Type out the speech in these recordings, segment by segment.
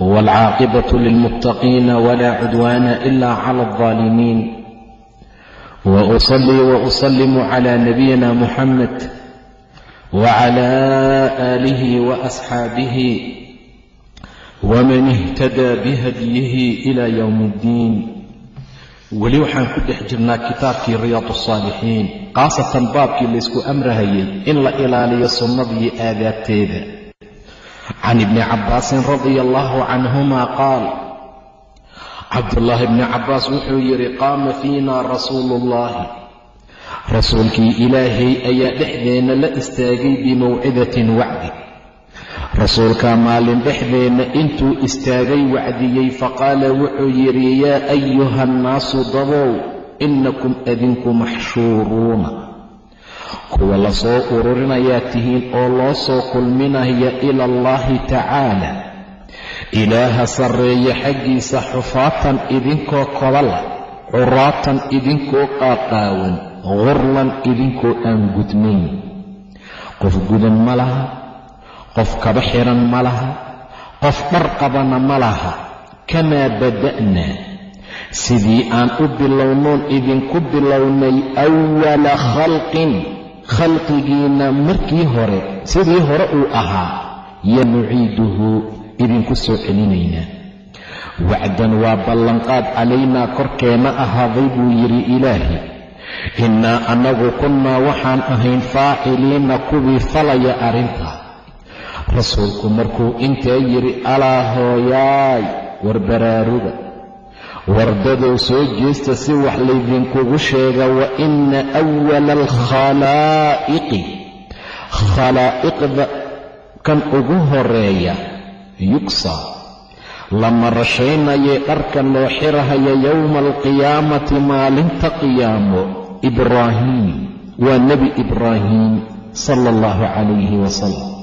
آمين والعاقبة للمتقين ولا عدوان إلا على الظالمين وأصلي وأسلم على نبينا محمد وعلى آله وأصحابه ومن اهتدى بهديه إلى يوم الدين weli waxaan ku dhex jirnaa kitaabkii riyaad saalixiin khaasatan baabkii laysku amrahayay in la ilaaliyo sunnadiyo aadaabteeda can ibni cabbaasin radia allaahu canhuma qaal cabdullaahi bni cabbaas wuxuu yidhi qaama fiina rasuulu ullaahi rasuulkii ilaahay ayaa dhexdeenna la istaagay bimawcidatin wacdi rasuulkaa maalin dhexdeenna intuu istaagay wacdiyey faqaala wuxuu yidhi yaa ayuha annaasu dabow innakum adinku maxshuuruuna kuwa la soo ururinayaa tihiin oo loo soo kulminaya ila allaahi tacaala. Ilaaha sarreeya xaggiisa xufaatan idinkoo kobala curaatan idinkoo qaaqaawan gurlan idinkoo aan gudnayn qof gudan ma laha qof kaba xiran ma laha qof dhar qabana ma laha kamaa bada'naa sidii aan u bilownoon idinku bilownay awala khalqin khalqigiinna markii hore sidii hore uu ahaa ya nuciiduhu idinku soo celinaynaa. Wacdan waa ballanqaad calaynaa korkeenna ahaaday buu yidhi ilaahi. Innaa annagu kunnaa waxaan ahayn faaciliina kuwii falaya arrintaa rasuulku markuu intaa yidhi alaa hooyaay war baraaruga wardadow soo jeesta si wax laydinkugu sheega wa inna awala alkhalaa'iqi khalaa'iqda kan ugu horreeya yugsaa la marashaynayay dharka loo xirahaya yowma alqiyaamati maalinta qiyaamo ibraahiim waa nebi ibraahiim sala allahu calayhi wasalam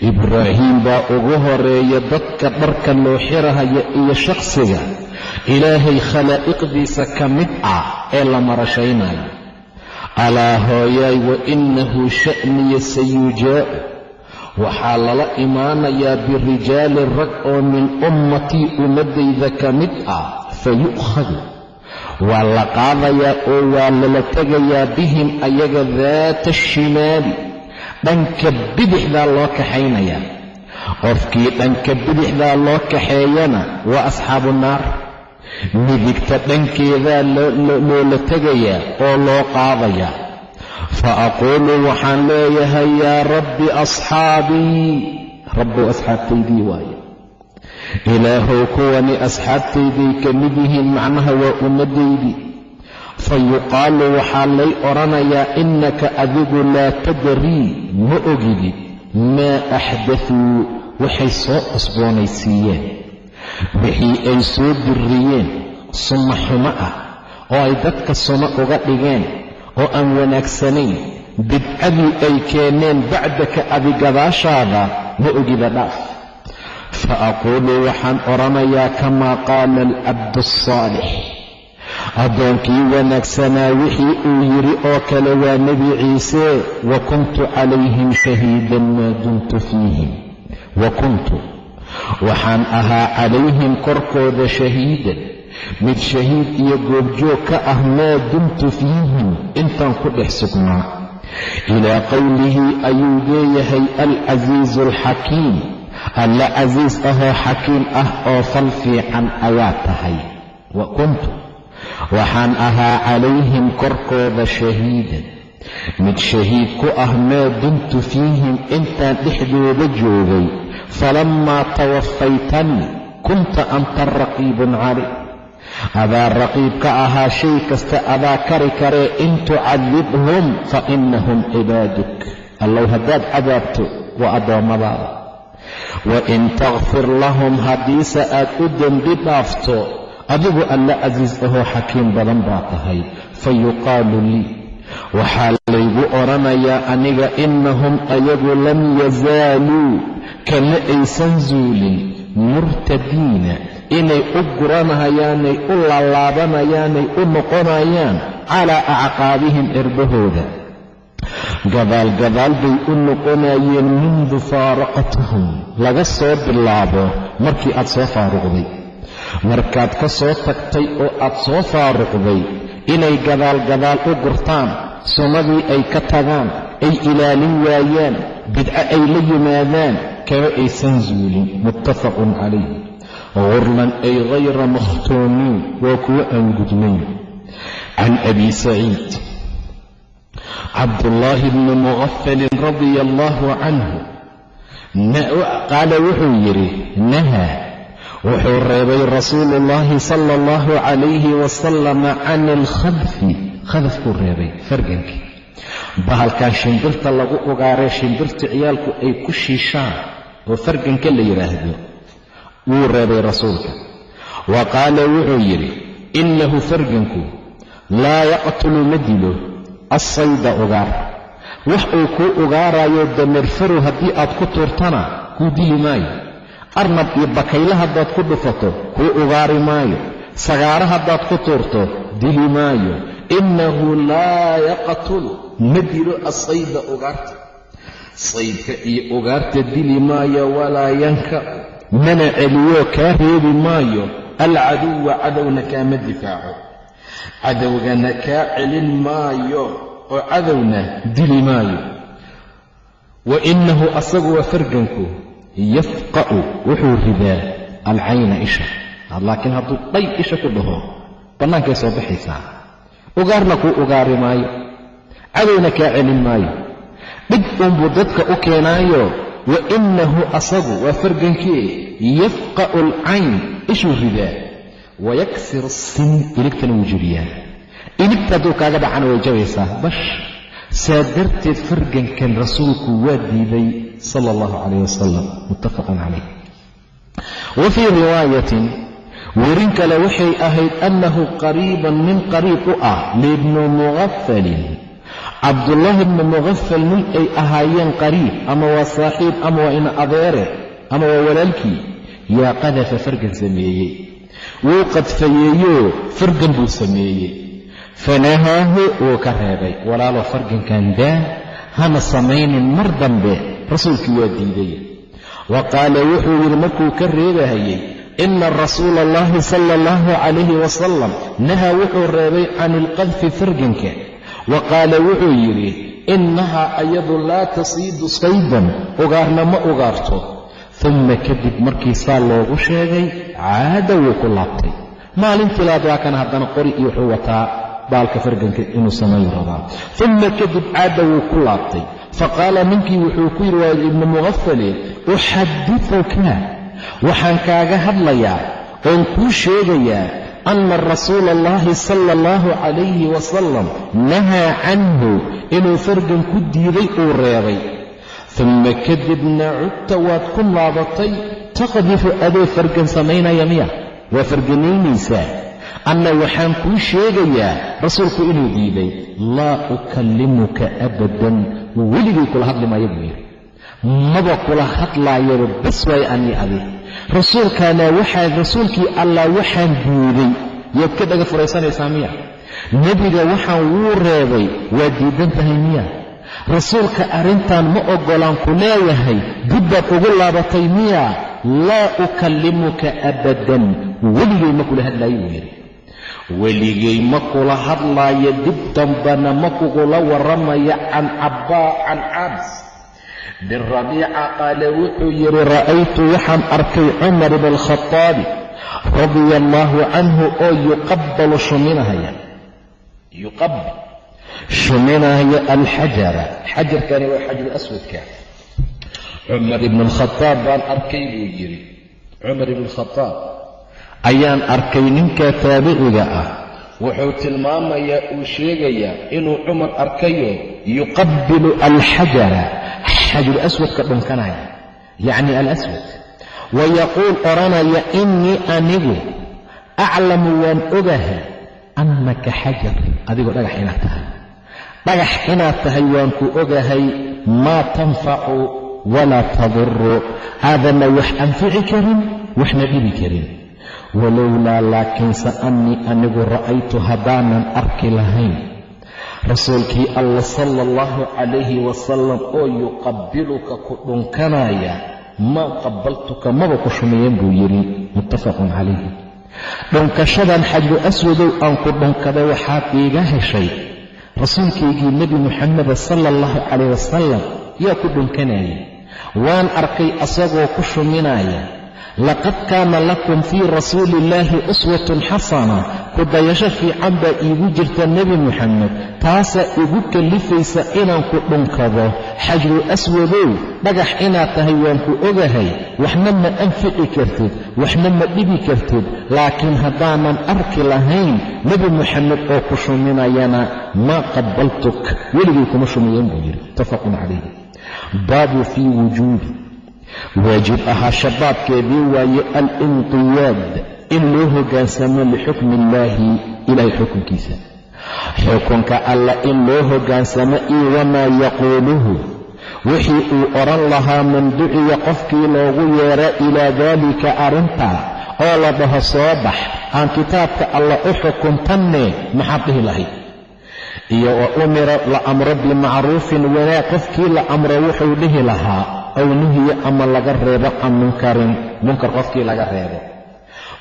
ibraahiim baa ugu horreeya dadka dharka loo xirahaya iyo shakhsiga. Ilaahay khalaa'iqdiisa ka mid ah ee la marashaynayo alaa hooyaay wa innahu sha'niya sayujaa'u waxaa lala imaanayaa birijaali rag oo min ummatii ummaddayda ka mid ah fa yu'khadu. Waa la qaadayaa oo waa lala tegayaa bihim ayaga daata ashimaali dhanka bidixdaa loo kaxaynayaa qofkii dhanka bidixdaa loo kaxeeyana waa asxaabu naar. Midigta dhankeedaa loola tegayaa oo loo qaadayaa fa aquulu waxaan leeyahay yaa rabbi asxaabii rabbow asxaabtaydii waaye. Ilaahow kuwani asxaabtayday ka mid yihiin macnaha waa ummaddaydii fa yuqaalu waxaa lay odhanayaa innaka adigu laa tadrii ma ogidid maa axdatuu waxay soo cusboonaysiiyeen wixii ay soo dirriyeen sunno xumo ah oo ay dadka suno uga dhigeen oo aan wanaagsanayn bidcadii ay keeneen bacdaka adigadaashaada ma ogida dhaaf fa aquulu waxaan odhanayaa kamaa qaala alcabdu asaalix addoonkii wanaagsanaa wixii uu yidhi oo kale waa nebi ciise wa kuntu calayhim shahiidan maa dumtu fiihim. Wa kuntu. Waxaan ahaa calayhim korkooda shahiidan. Mid shahiid iyo goobjoog ka ah maa dumtu fiihim intaan ku dhex sugnaa. Ilaa qowlihi ayuu leeyahay alcasiisu alxakiim alla casiis ahoo xakiim ah oo fal fiican ayaa tahay. Wa kuntu waxaan ahaa calayhim korkooda shahiidan. Mid shahiid ku ah maa dumtu fiihim intaan dhexdooda joogay. Falammaa tawafaytanii kunta anta raqiibun calay adaa raqiib ka ahaa shay kasta adaa kari karee in tucadibhum fa innahum cibaaduk. Allow haddaad cadaabto waa addoommadaada. Wa in takfir lahum haddiise aad u dembi dhaafto adigu alla casiis ahoo xakiim badan baa tahay fa yuqaalu lii. Waxaa laygu odhanayaa aniga innahum ayagu lam yazaaluu kama aysan zuulin murtadiina inay u guranahayaanay u laalaabanayaanay u noqonayaan calaa acqaabihim erbahooda gadaal bay u noqonayeen mundu faaraqatuhum. Laga soo bilaabo markii aad soo faaruqday markaad ka soo tagtay oo aad soo faaruqday inay gadaal gadaal u gurtaan sunnadii ay ka tagaan ay ilaalin waayaan bidco ay la yimaadaan kama aysan zuulin. Muttafaqun calayh gurlan ay hayra makhtuumiin waa kuwo aan gudnayn. Can abi saciid. Cabdullaahi bni muqafalin radia allaahu canhu qaala wuxuu yidhi nahaa wuxuu reebay rasuulu ullaahi sala allahu calayhi wasalama can alkhadfi khadafkuu reebay fargankii bahalkan shimbirta lagu ugaaree shimbirta ciyaalku ay ku shiishaan oo farganka la yidhaahdo wuu reebay rasuulka. Wa qaala wuxuu yidhi innahu farganku laa yaqtulu ma dilo assayda ugaar. Wax uu kuu ugaarayo dameerfarow haddii aad ku tuurtana kuu dili maayo arnab iyo bakayle haddaad ku dhufato kuu ugaari maayo. Sagaaro haddaad ku tuurto dili maayo. Innahu laa yaqtulu ma dilo assayda ugaarta. Saydka iyo ugaarta dili maayo walaa yankacu mana celiyoo kaa reebi maayo. Alcaduwa cadowna kaama difaaco. Cadowgana kaa celin maayo oo cadowna dili maayo. Wa innahu asagu waa farganku yafqa'u wuxuu ridaa alcayna isha. Laakiin hadduu dhay isha ku dhaho bannaankay soo baxaysaa. Ugaarna kuu ugaari maayo cadowna kaa celin maayo. Dhib uunbuu dadka u keenaayo wa innahu asagu waa fargankii yafqa'u alcayn ishuu ridaa. Wayaksir sin iligtana wuu jebiyaa iligta hadduu kaaga dhacana way jabaysaa bash. Saa darteed fargankan rasuulku waa diiday sala allahu calayh wasalam muttafaqan calayh wa fii riwaayatin werin kale waxay ahayd annahu qariiban nin qariib u ah liibnu muqafalin cabdullaahi bni muqafal nin ay ahaayeen qariib ama waa saaxiib ama waa ina adeere ama waa walaalkii yaa qadafa fargan sameeyey. Wuu qadfayeeyoo fargan buu sameeyey. Fanahaahu wuu ka reebay walaalo fargankan daa hana samaynin mar dambe rasuulkii waa diiday wa qaala wuxuu yidhi markuu ka reebahayey ina rasuula allahi sala allahu calayhi wasalam nahaa wuxuu reebay can ilqadfi farganka wa qaala wuxuu yidhi innahaa ayadu laa tasiidu saydan ugaarna ma ugaarto. Uma kadib markii saa loogu sheegay caada wuu ku laabtay. Maalintii laad waa haddana qori iyo wuxuu wataa baalka farganka inuu samayn rabaa. Uma kadib caada wuu ku laabtay faqaala ninkii wuxuu ku yidhi waa ibnu muqafale uxadituka waxaan kaaga hadlayaa oon kuu sheegayaa ana rasuula allahi sala allahu calayhi wasalam nahaa canhu inuu fargan ku diiday uu reebay. Uma kadibna cudta waad ku laabatay taqdifu adoo fargan samaynaya miya. Waa farganaynaysaa. Anna waxaan kuu sheegayaa rasuulku inuu diiday laa ukallimuka abadan weligay kula hadli maayo buu yidhi. Maba kula hadlaayaba bas waayo anii adi rasuulkaana waxaa rasuulkii allah waxaan diiday. Yaad ka dhaga furaysanaysaa miya? Nebiga waxaan wuu reebay. Waad diidan tahay miya? Rasuulka arrintan ma oggolaan ku leeyahay dib baad ugu laabatay miya? Laa ukallimuka abadan. Weligay ma kula hadlaayo buu yidhi weligay ma kula hadlaayo dib dambana ma kugula warramaya can cabbaa can cabs bin rabiica qaale wuxuu yidhi ra'aytu waxaan arkay cumar ibn alkhataabi radia allaahu canhu oo yuqabbalu shuminahaya. Yuqabbal shuminahaya alxajara. Xajarkani waa xajaru aswadka. Cumar ibn alkhataab baan arkay buu yidhi. Cumar ibn alkhataab ayaan arkay ninka taabiciga ah. Wuxuu tilmaamayaa uu sheegayaa inuu cumar arkayo yuqabbilu alxajara xajaru aswadka dhunkanaya yacni alaswad. Wayaquul odhanaya innii anigu aclamu waan ogahay annaka xajar. Adigoo dhagax inaad tahay. Dhagax inaad tahay waan ku ogahay maa tanfacu walaa taduru aadanna wax anfici karin waxna dhibi karin walowlaa laakiinse annii anigu ra'aytu haddaanan arki lahayn. Rasuulkii alla sala allahu calayhi wasalam oo yuqabbiluka ku dhunkanaya maa qabaltuka maba ku shumeeyeen buu yidhi muttafaqun calayhi. Dhunkashadan xajru aswadow aan ku dhunkaday waxaad iiga heshay. Rasuulkaygii nebi muxameda sala allahu calayh wasalam yaa ku dhunkanaya waan arkay asagoo ku shuminaya laqad kaana lakum fii rasuuli illaahi uswatun xasana ku dayasho fiican baa iigu jirta nebi muxamed taasaa igu kallifaysa inaan ku dhunkado xajru aswadow dhagax inaad tahay waan ku ogahay waxna ma anfici kartid waxna ma dhibi kartid laakiin haddaanan arki lahayn nebi muxamed oo ku shuminayana maa qabaltuk weligay kuma shumiyeen buu yidhi muttafaqun calayhi baabu fii wujuubi waajib ahaa shabaabkeedii waaye alinqiyaad in loo hoggaansamo lixukmi illaahi ilaahay xukunkiisa xukunka alla in loo hoggaansamo iyo wamaa yaquuluhu wixii uu odhan lahaa man duciya qofkii loogu yeera ilaa daalika arrintaa oo la dhaho soo bax aan kitaabka alla u xukuntanne maxaad dhihi lahayd iyo wa umira la amro bimacruufin wanaag qofkii la amro wuxuu dhihi lahaa aw nuhiya ama laga reebo can munkarin. Munkar qofkii laga reebo.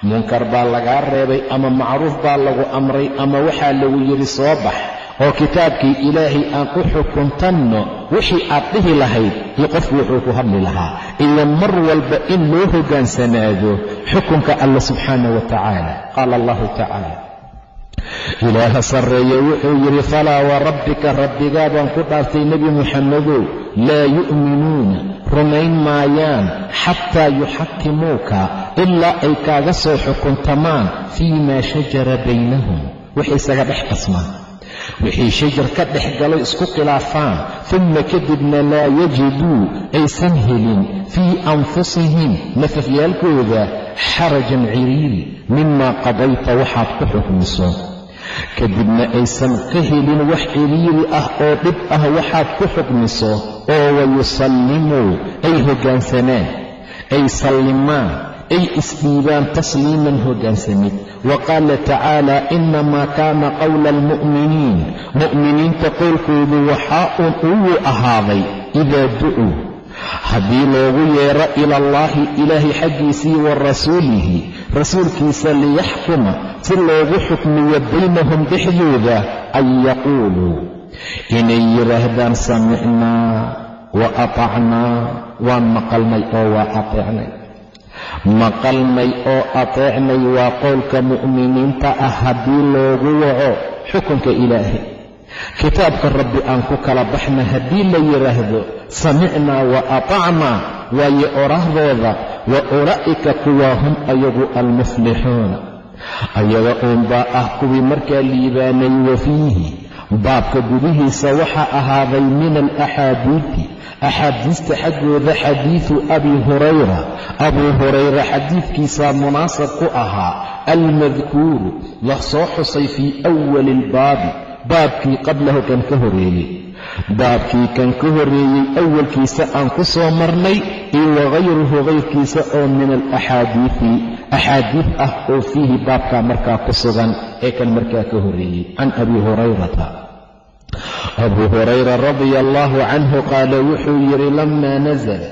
Munkar baa lagaa reebay ama macruuf baa lagu amray ama waxaa lagu yidhi soo bax oo kitaabkii ilaahay aan u xukuntanno wixii aad dhihi lahayd iyo qofku wuxuu ku hadli lahaa. Iyo mar walba in loo hoggaansanaado xukunka alla subxaana wa tacaala qaala allahu tacaala ilaaha sarreeye wuxuu yidhi falaa wa rabbika rabbigaa baan ku dhaartay nebi muxammedow laa yu'minuuna rumayn maayaan xataa yuxakimuuka ilaa ay kaaga soo xukuntamaan fii maa shajara baynahum. Wixii isaga dhex qasmaan wixii shajar ka dhex galo isku khilaafaan. Uma kadibna laa yajiduu aysan helin fii anfusihim nafafyaalkooda xarajan ciriiri mimaa qadayta waxaad ku xukmiso kadibna aysan ka helin wax ciriiri ah oo dhib ah waxaad ku xukmiso oo wayusallimuu ay hoggaansanaan ay sallimaan ay isdhiibaan tasliiman hoggaansamid wa qaala tacaala inamaa kaana qowla almu'miniin. Mu'miniinta qowlkoodu waxaa uun ugu ahaaday idaa ducuu haddii loogu yeero ila allaahi ilaahay xaggiisii wa rasuulihi rasuulkiisa liyaxkuma si loogu xukmiyo baynahum dhexdooda an yaquuluu inay yidhaahdaan samicnaa wa atacnaa waan maqalnay oo waa ateecnay. Maqalnay oo ateecnay waa qowlka mu'miniinta ah haddii loogu waco xukunka ilaahay kitaabka rabbi aan ku kala baxna haddii la yidhaahdo samicnaa wa atacnaa waayo orahdooda wa ulaa'ika kuwaa hum ayagu almuflixuuna ayaga uunbaa ah kuwii markaa liibaanay wa fiihi. Baabka gudihiisa waxaa ahaaday min alaxaadiidi axaadiista xaggooda xadiidu abi hurayra. Abuu hurayra xadiidkiisaa munaasab ku ahaa almadkuuru la soo xusay fii awali albaabi baabkii qablahu kan ka horeeyey. Baabkii kan ka horreeyey awalkiisa aan ku soo marnay iyo wagayruhu kayrkiisa oo min alaxaadiidi axaadiid ah oo fiihi baabkaa markaa ku sugan ee kan markaa ka horreeyey can abi hurayrata. Abuu hurayra radia allaahu canhu qaala wuxuu yidhi lamaa nasala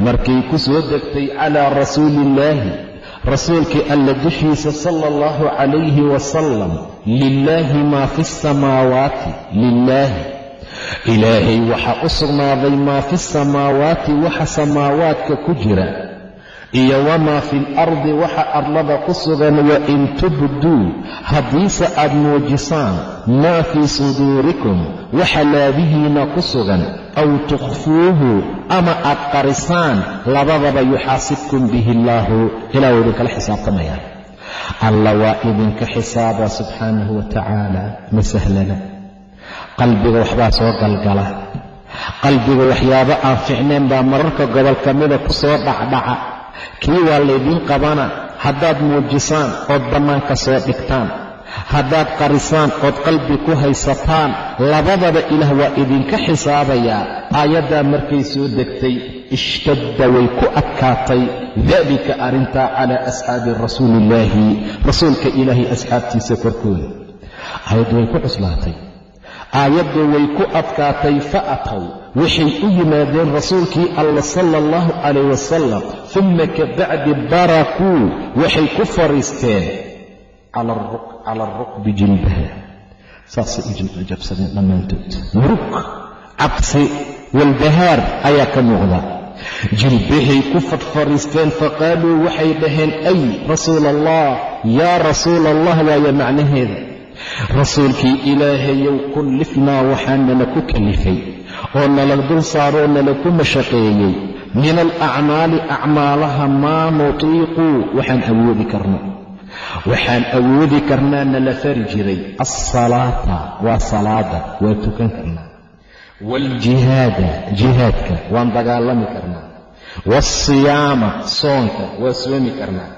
markay ku soo degtay calaa rasuuli illaahi rasuulkii alla dushiisa sala allahu calayhi wasalam lilaahi maa fi samaawaati lilaahi ilaahay waxaa u sugnaaday maa fi samaawaati waxa samaawaadka ku jira. Iyo wamaa fi alardi waxa arlada ku sugan wa in tubduu haddiise aad muujisaan maa fii suduurikum waxa laabihiina ku sugan. Aw tukhfuuhu ama aad qarisaan labadaba yuxaasibkum bihi illaahu ilah waa idinkala xisaabtamayaan alla waa idinka xisaaba subxaanahu wa tacaala ma sahlana. Qalbiga waxbaa soo galgala. Qalbiga waxyaabo aan ficnayn baa mararka gobol ka mida ku soo dhacdhaca. Kii waa laydiin qabana haddaad muujisaan ood bannaanka soo dhigtaan haddaad qarisaan ood qalbi ku haysataan labadaba ilaah waa idinka xisaabayaa. Aayaddaa markay soo degtay ishtadda way ku adkaatay. Daalika arrintaa calaa asxaabi rasuuliillaahi rasuulka ilaahay asxaabtiisa korkooda. Aayaddu way ku cuslaatay. Aayaddu way ku adkaatay fa ataw waxay u yimaadeen rasuulkii alla sala allahu calayh wasalam uma kabacdi barakuu waxay ku fariisteen cala alrukbi jilbaha saasay u jilbajabsadeen dhammaantood murug cabsi walbahaar ayaa ka muuqda jilbahay ku fadfariisteen faqaaluu waxay dhaheen ay rasuula allah yaa rasuula allah waaya macnaheeda rasuulkii ilaahayow kullifnaa waxaa nala ku kalifay oo nala dul saaroo nala ku mashaqeeyey min alacmaali acmaalaha maa nutiiqu waxaan awoodi karno waxaan awoodi karnaa nala fari jiray. Alsalaata waa salaada waa tukan karnaa. Waaljihaada jihaadka waan dagaalami karnaa. Waasiyaama soonka waa soomi karnaa.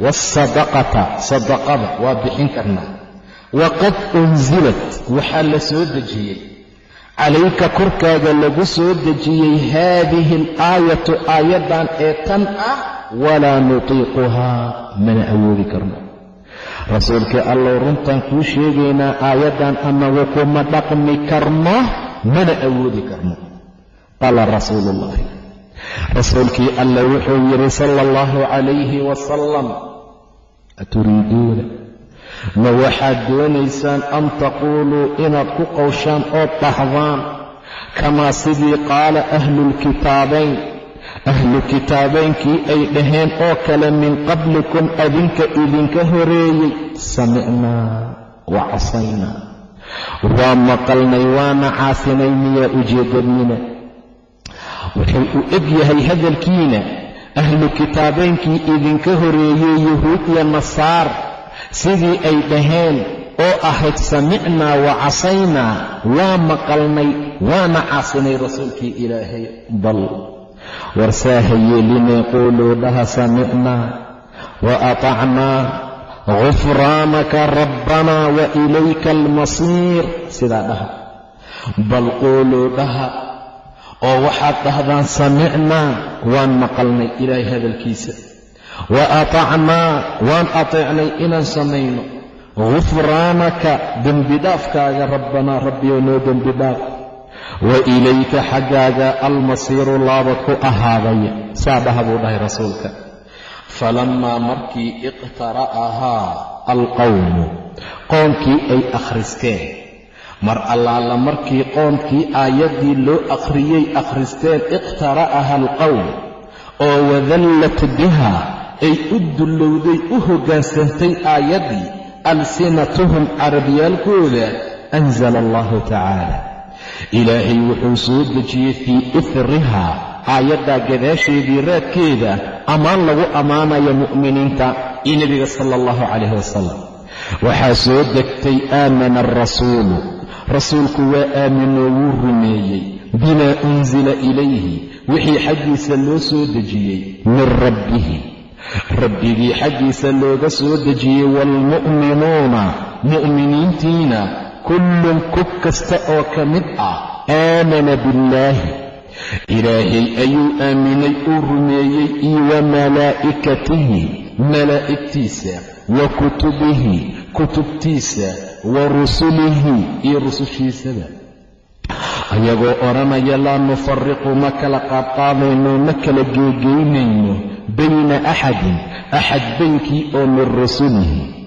Waasadaqata sadaqada waa bixin karnaa. Waqad unsilat waxaa la soo dejiyey. Calayka korkaaga lagu soo dejiyey haadihi alaayatu aayaddan ee tan ah walaa nutiiquhaa mana awoodi karno. Rasuulkii allow runtaan kuu sheegaynaa aayaddan annagu kuma dhaqmi karno mana awoodi karno. Qaala rasuulu ullahi rasuulkii alla wuxuu yidhi sala allahu calayhi wasalam aturiiduuna ma waxaad doonaysaan an taquuluu inaad ku qowshaan ood dhahdaan? Kamaa sidii qaala ahlulkitaabayn ahlu kitaabaynkii ay dhaheen oo kale min qablikum adinka idinka horeeyey. Samicnaa wa casaynaa waa maqalnay waana caasinay miyaa ujeedadnina wuxuu u eg yahay hadalkiina ahlu kitaabaynkii idinka horeeyey yuhuud iyo nasaar sidii ay dhaheen oo ahayd samicnaa wa casaynaa waa maqalnay waana caasinay rasuulkii ilaahay bal warsaaha yeelinay quuluu dhaha samicnaa wa atacnaa gufraanaka rabbanaa wa ilayka almasiir sidaa dhaha. Bal quuluu dhaha oo waxaad dhahdaan samicnaa waan maqalnay ilaahay hadalkiisa. Wa atacnaa waan ateecnay inaan samayno. Gufraanaka dembidhaafkaaga rabbanaa rabbiyow noo dembidhaaf wa ilayka xaggaaga almasiiru laabad ku ahaadaya saa dhaha buu dhahay rasuulka. Falammaa markii iqtara'ahaa alqowmu qoomkii ay akhristeen mar allaala markii qoomkii aayaddii loo akhriyey akhristeen iqtara'aha alqowm oo wadallat biha ay u dullowday u hoggaansantay aayaddii alsinatuhum carabyaalkooda anzala allahu tacaala ilaahay wuxuu soo dejiyey fii ifrihaa aayaddaa gadaasheedii raadkeeda ammaan lagu ammaanaya mu'miniinta iyo nebiga sala allahu calayhi wasalam waxaa soo degtay aamana alrasuulu rasuulku waa aaminoo wuu rumeeyey bimaa unsila ilayhi. Wixii xaggiisa loo soo dejiyey min rabbihi. Rabbigii xaggiisa looga soo dejiyey waalmu'minuuna mu'miniintiina kullun kub kasta oo ka mid ah aamana billaahi. Ilaahay ayuu aaminay uu rumeeyey iyo wa malaa'ikatihi malaa'igtiisa wa kutubihi kutubtiisa wa rusulihi iyo rusushiisaba ayagoo odhanaya laa nufariqu ma kala qaadqaadayno ma kala geegeynayno bayna axadin axad baynkii oo min rusulihi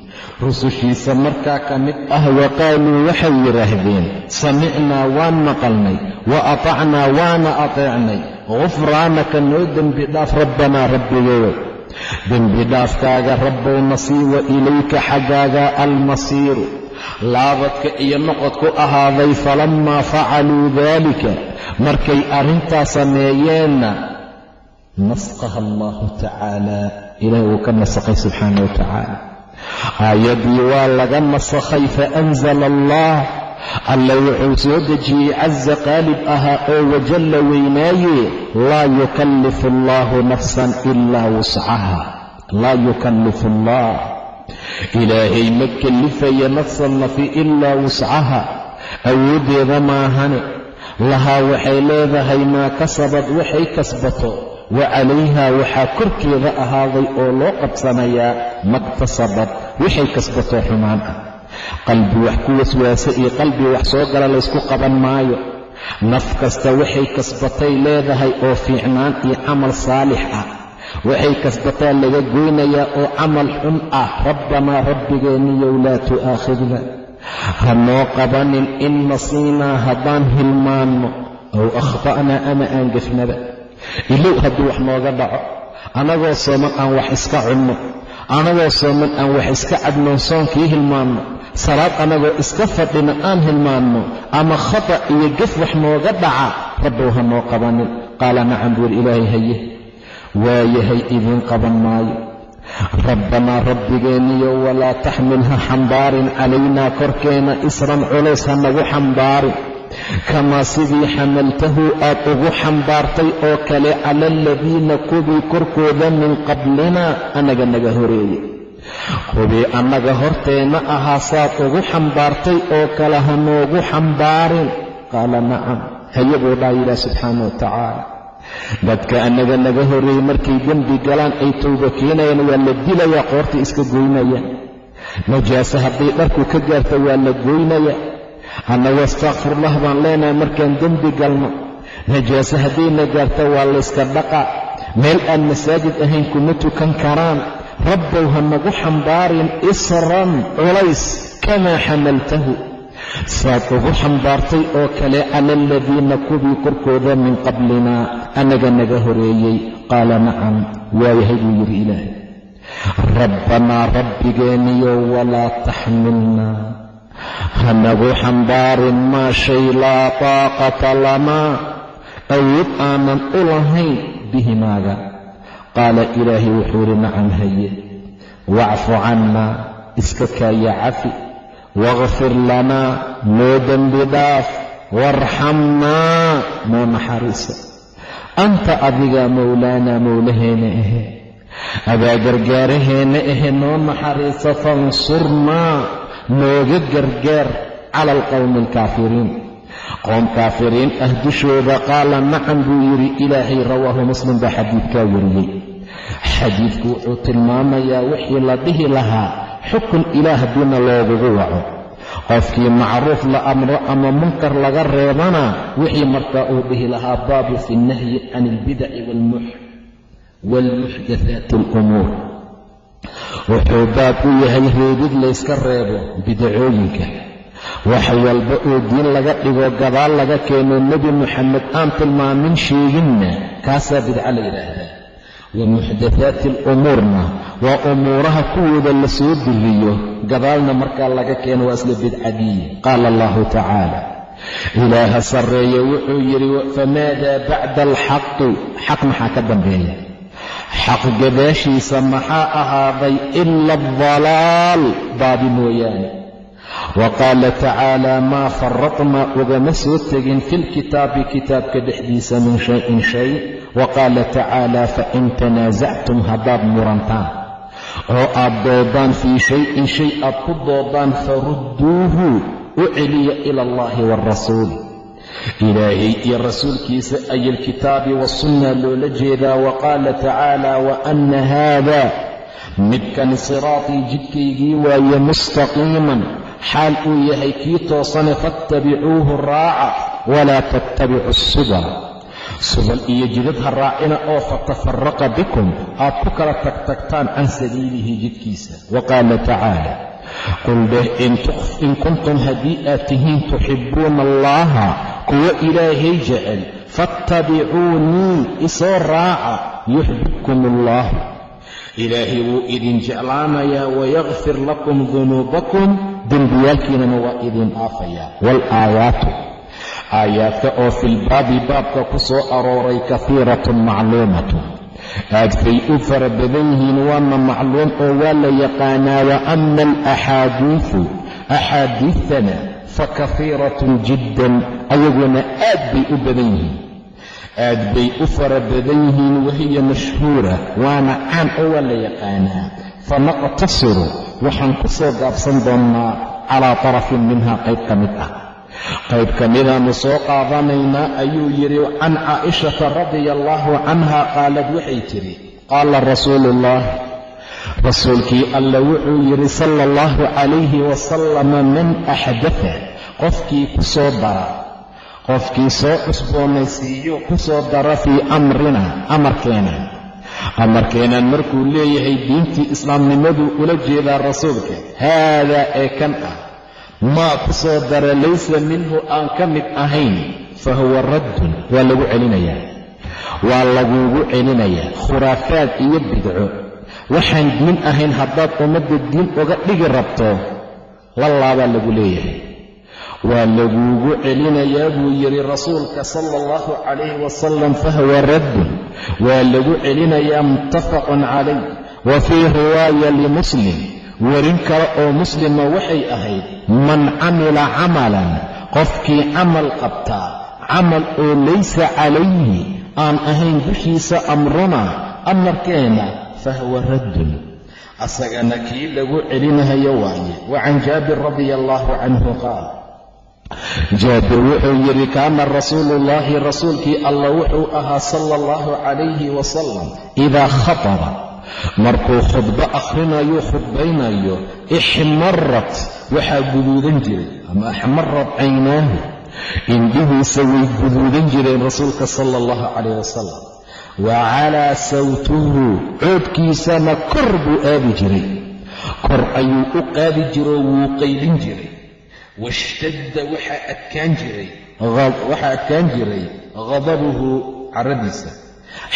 rusushiisa markaa ka mid ah wa qaaluu waxay yidhaahdeen samicnaa waan maqalnay wa atacnaa waana ateecnay gufraanaka noo dembi dhaaf rabbanaa rabbigayow dembi dhaafkaaga rabbowna sii wa ilayka xaggaaga almasiiru. Laabadka iyo noqodku ahaaday falammaa facaluu daalika markay arrintaa sameeyeenna nasqaha allahu tacaala ilaah uu ka nasakhay subxaana wa tacaala aayaddii waa laga nasakhay faanzala allah alla wuxuu soo dejiyey casa qaalib ahaa oo wajalla weynaaye laa yukallifu allahu nafsan ilaa wuscaha laa yukallifu allah ilaahay ma kellifaya nafsan nafi ilaa wuscaha awooddeeda maahane. Lahaa waxay leedahay maa kasabad waxay kasbato wa calayhaa waxaa korkeeda ahaaday oo loo qabsanayaa maktasabad waxay kasbatoo xumaan ah. Qalbi wax ku waswaasa iyo qalbi wax soo gala laysku qaban maayo. Naf kasta waxay kasbatay leedahay oo fiicnaan iyo camal saalix ah. Waxay kasbataa laga goynayaa oo camal xun ah rabbanaa rabbigeenniyow laa tu'aakhidna ha noo qabanin in nasiinaa haddaan hilmaanno ow akhta'naa ama aan gefnaba ilow hadduu wax nooga dhaco annagoo sooman aan wax iska cunno annagoo sooman aan wax iska cadnoon soonkii hilmaanno salaad annagoo iska fadhina aan hilmaanno ama khata iyo gef wax nooga dhaca rabbow ha noo qabanin. Qaala nacam buuri ilaahay haye. Waayahay idiin qaban maayo. Rabbanaa rabbigeenniyo walaa taxmil ha xambaarin calaynaa korkeena isran culays ha nagu xambaarin kamaa sidii xamaltahu aad ugu xambaartay oo kale cala aladiina kubii korkooda min qablinaa annaga naga horeeye kubii annaga horteenna ahaa saad ugu xambaartay oo kale ha noogu xambaarin. Qaala nacam haye buu dhaa yidhaah subxaana wa tacaala. Dadka annaga naga horeeyey markay dembi galaan ay towba keenayaan waa la dilayaa qoorta iska goynayaan najaase hadday dharku ka gaarta waa la goynaya annagu astakfirullah baan leenahay markaan dembi galno. Najaase haddayna gaarta waa layska dhaqaa meel aan masaajid ahayn kuma tukan karaan. Rabbow ha nagu xambaarin isran culays kamaa xamaltahu. Saad ugu xambaartay oo kale cala aladiina kuwii korkooda min qablinaa annaga naga horeeyey. Qaala nacam waayahay buu yidhi ilaahay. Rabbanaa rabbigeeniyo walaa taxmilnaa hanagu xambaarin maa shay laa taaqata lanaa awood aanan u lahayn bihimaaga qaala ilaahay wuxuu yidhi nacam haye wacfu cannaa iska kaaya cafi wakhfir lanaa noo dembi dhaaf waarxamnaa noo naxariisa anta adigaa mowlaanaa mowlaheena ahe adaa gargaaraheenna ahe noo naxariisa fansurnaa nooga gargaar cala alqowmi alkaafiriin. Qoom kaafiriin ah dushooda qaala nacam buu yidhi ilaahay rawaahu muslim baa xadiidkaa wariyey. Xadiidku wuxuu tilmaamayaa wixii la dhihi lahaa xukun ilaah haddiina loogugu waco. Qofkii macruuf la amro ama munkar laga reebana wixii markaa uu dhihi lahaa baabu fi nnahyi can ilbidaci waalmuxdathaati alumuur wuxuu baab u yahay reebid layska reebo bidacooyinka. Wax walba oo diin laga dhigo gadaal laga keeno nebi moxamed aan tilmaamin sheeginna kaasaa bidco la yidhaahdaa. Wa muxdathaati alumuurna waa umuuraha kuwooda la soo diriyo gadaalna markaa laga keeno waa isla bidcadiye qaala allahu tacaala. Ilaaha sarreeye wuxuu yidhi famaadaa bacda alxaqi? Xaq maxaa ka dambeeya xaq gadaashiisa maxaa ahaaday ila aldalaal baabi mooyaane. Wa qaala tacaala maa faratnaa ugama soo tegin fi lkitaabi kitaabka dhexdiisa min shayin shay. Wa qaala tacaala fain tanaasactum haddaad murantaan. Oo aad doodaan fii shayin shay aad ku doodaan farudduuhu u celiya ila allahi waalrasuul ilaahay iyo rasuulkiisa ay alkitaabi waasunna loola jeedaa wa qaala tacaala wa anna haada midkani siraatii jidkaygii waaye mustaqiiman xaal uu yahay kii toosane fattabicuuhu raaca walaa tattabicu subal subal iyo jidad ha raacina oo fatafaraqa bikum aad ku kala tagtagtaan can sabiilihi jidkiisa wa qaala tacaala qul dheh in kuntum haddii aad tihiin tuxibbuuna allaha kuwa ilaahay jecel fattabicuunii isoo raaca yuxbibkum allah ilaahay wuu idin jeclaanayaa wayakfir lakum dunuubakum dembiyaalkiinana waa idin dhaafayaa waalaayaatu aayaadka oo filbaabi baabka ku soo arooray kafiiratun macluumatun aad bay u fara badan yihiin waana macluum oo waa la yaqaanaa wa ama alaxaadiidu axaadiidtana fa kafiiratun jiddan ayaguna aad bay u badan yihiin aad bay u fara badan yihiin wahiya mashhuura waana caan oo waa la yaqaanaa fanaqtasiru waxaan ku soo gaabsan doonnaa calaa tarafin minha qayb ka mid ah qayb ka midaannu soo qaadanaynaa ayuu yidhi can caa'ishata radia allaahu canha qaalad waxay tidhi qaala rasuulu ullah rasuulkii alla wuxuu yidhi sala allahu calayhi wasalama man axdafa qofkii ku soo dara qofkii soo cusboonaysiiyo ku soo dara fii amrina amarkeena. Amarkeenan markuu leeyahay diintii islaamnimaduu ula jeedaa rasuulka haadaa ee kan ah maa ku soo dara laysa minhu aan ka mid ahayn fa huwa raddun waa lagu celinayaa. Waa laguugu celinayaa. Khuraafaad iyo bidco waxaan diin ahayn haddaad ummadda diin uga dhigi rabto la laabaa lagu leeyahay. Waa laguugu celinayaa buu yidhi rasuulka sala allahu calayhi wasalam fahuwa raddun. Waa lagu celinayaa muttafaqun calayh. Wa fii riwaaya limuslim werin kale oo muslima waxay ahayd man camila camalan qofkii camal qabtaa camal oo laysa calayhi aan ahayn dushiisa amruna amarkeena fahuwa raddun asagana kii lagu celinahayo waaye wa can jaabir radia allaahu canhu qaal jaabir wuxuu yidhi kaana rasuuluullaahi rasuulkii alla wuxuu ahaa sala allahu calayhi wasalam idaa khataba markuu khudbo akhrinayo khudbaynayo ixmarat waxaa guduudan jiray ama axmarat caynaahu indhihiisa way guduudan jireen rasuulka sala allahu calayh wasalam wa calaa sawtuhu coodkiisana kor buu aadi jiray kor ayuu u qaadi jiroo wuu qaylin jiray washtadda waxaa adkaan jiray waxaa adkaan jiray ghadabuhu caradiisa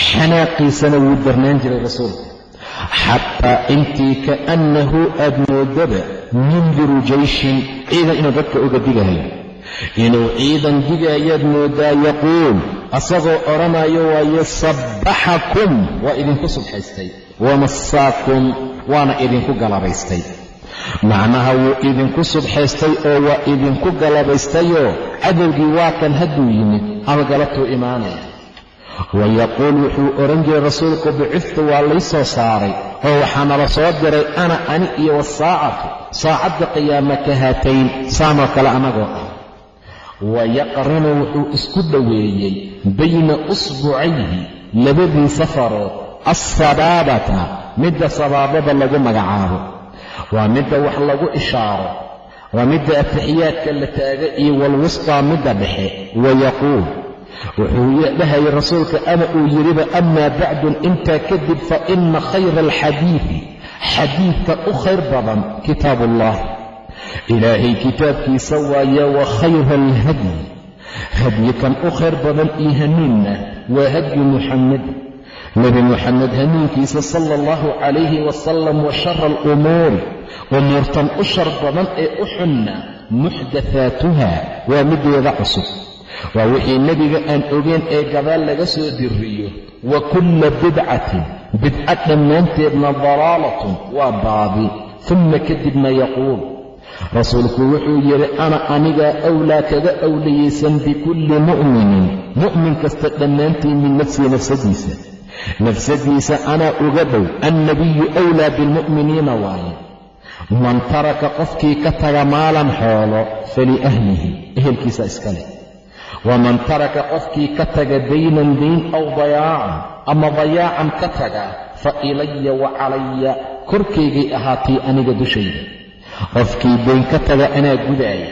xanaaqiisana wuu darnaan jiray rasuulka xataa intii kaannahu aad moodaba mundiru jayshin ciidan inuu dadka uga digahayo inuu ciidan digaayaad moodaa yaquul asagoo odhanayo waaye sabbaxakum waa idinku subxaystay. Wamassaakum waana idinku galabaystay. Macnaha wuu idinku subxaystay oo waa idinku galabaystayoo cadowgii waa kan hadduu yimid ama galabtuu imaanaya. Wayaquul wuxuu odhan jiray rasuulku biciftu waa lay soo saaray oo waxaa nala soo diray ana ani iyo wasaacatu saacadda qiyaama ka haatayn saanoo kale annagoo ah wayaqrinu wuxuu isku dhoweeyey bayna usbucayhi labadii safarood assabaabata midda sabaabada lagu magacaabo waa midda wax lagu ishaaro waa midda atixiyaadka la taaga iyo walwustaa midda dhexe wayaquul wuxuu dhahayay rasuulka ama uu yidhiba amaa bacdun intaa kadib fa ina khayra alxadiidi xadiidka u khayr badan kitaab ullah ilaahay kitaabkiisa waaye wa khayra alhadyi hadyi kan u khayr badan iyo hanuunna waa hadyu muxamed nebi muxamed hanuunkiisa sala allahu calayhi wasalam wa shara alumuuri umuurtan u shar badan ee u xunna muxdathaatuha waa mideeda cusub waa wixii nebiga aan ogeyn ee gadaal laga soo diriyo wa kulla bidcatin bidca dhammaanteedna dalaalatun waa baadi uma kadibna yaquul rasuulku wuxuu yidhi ana anigaa awlaa kaga awlayaysan bikulli mu'minin mu'min kasta dhammaantii min nafsii nafsadiisa. Nafsadiisa anaa uga dhow annabiyu awlaa bilmu'miniina waaye. Man taraka qofkii ka taga maalan xoolo faliahlihi ehelkiisa iska leh. Waman taraka qofkii ka taga daynan dayn aw dayaacan ama dayaacan ka taga fa ilaya wa calaya korkaygay ahaatay aniga dushayda qofkii dayn ka taga anaa gudaaya.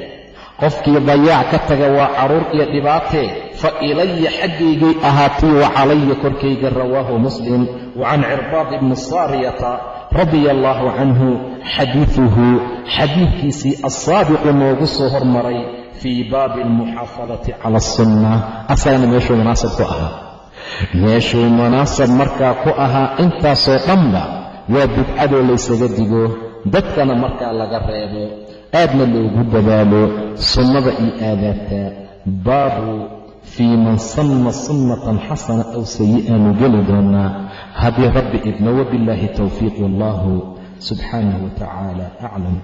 Qofkii dayaac ka taga waa carruur iyo dhibaatee fa ilaya xaggaygay ahaatay wa calaya korkayga rawaahu muslim wa can cirbaad ibni saariyata radia allaahu canhu xadiiduhu xadiidkiisii assaabiqu noogu soo hormaray fii baabi almuxaafadati cala asunna asagana meeshuu munaasab ku ahaa. Meeshuu munaasab markaa ku ahaa intaasoo dhanba waa bidcadoo laysaga digo dadkana markaa laga reebo aadna loogu dadaalo sunnada iyo aadaabta baabu fii man sanna sunnatan xasana aw sayi'aanu geli doonaa haddii rabbi idno wabillaahi towfiiq wallahu subxaanahu wa tacaala aclam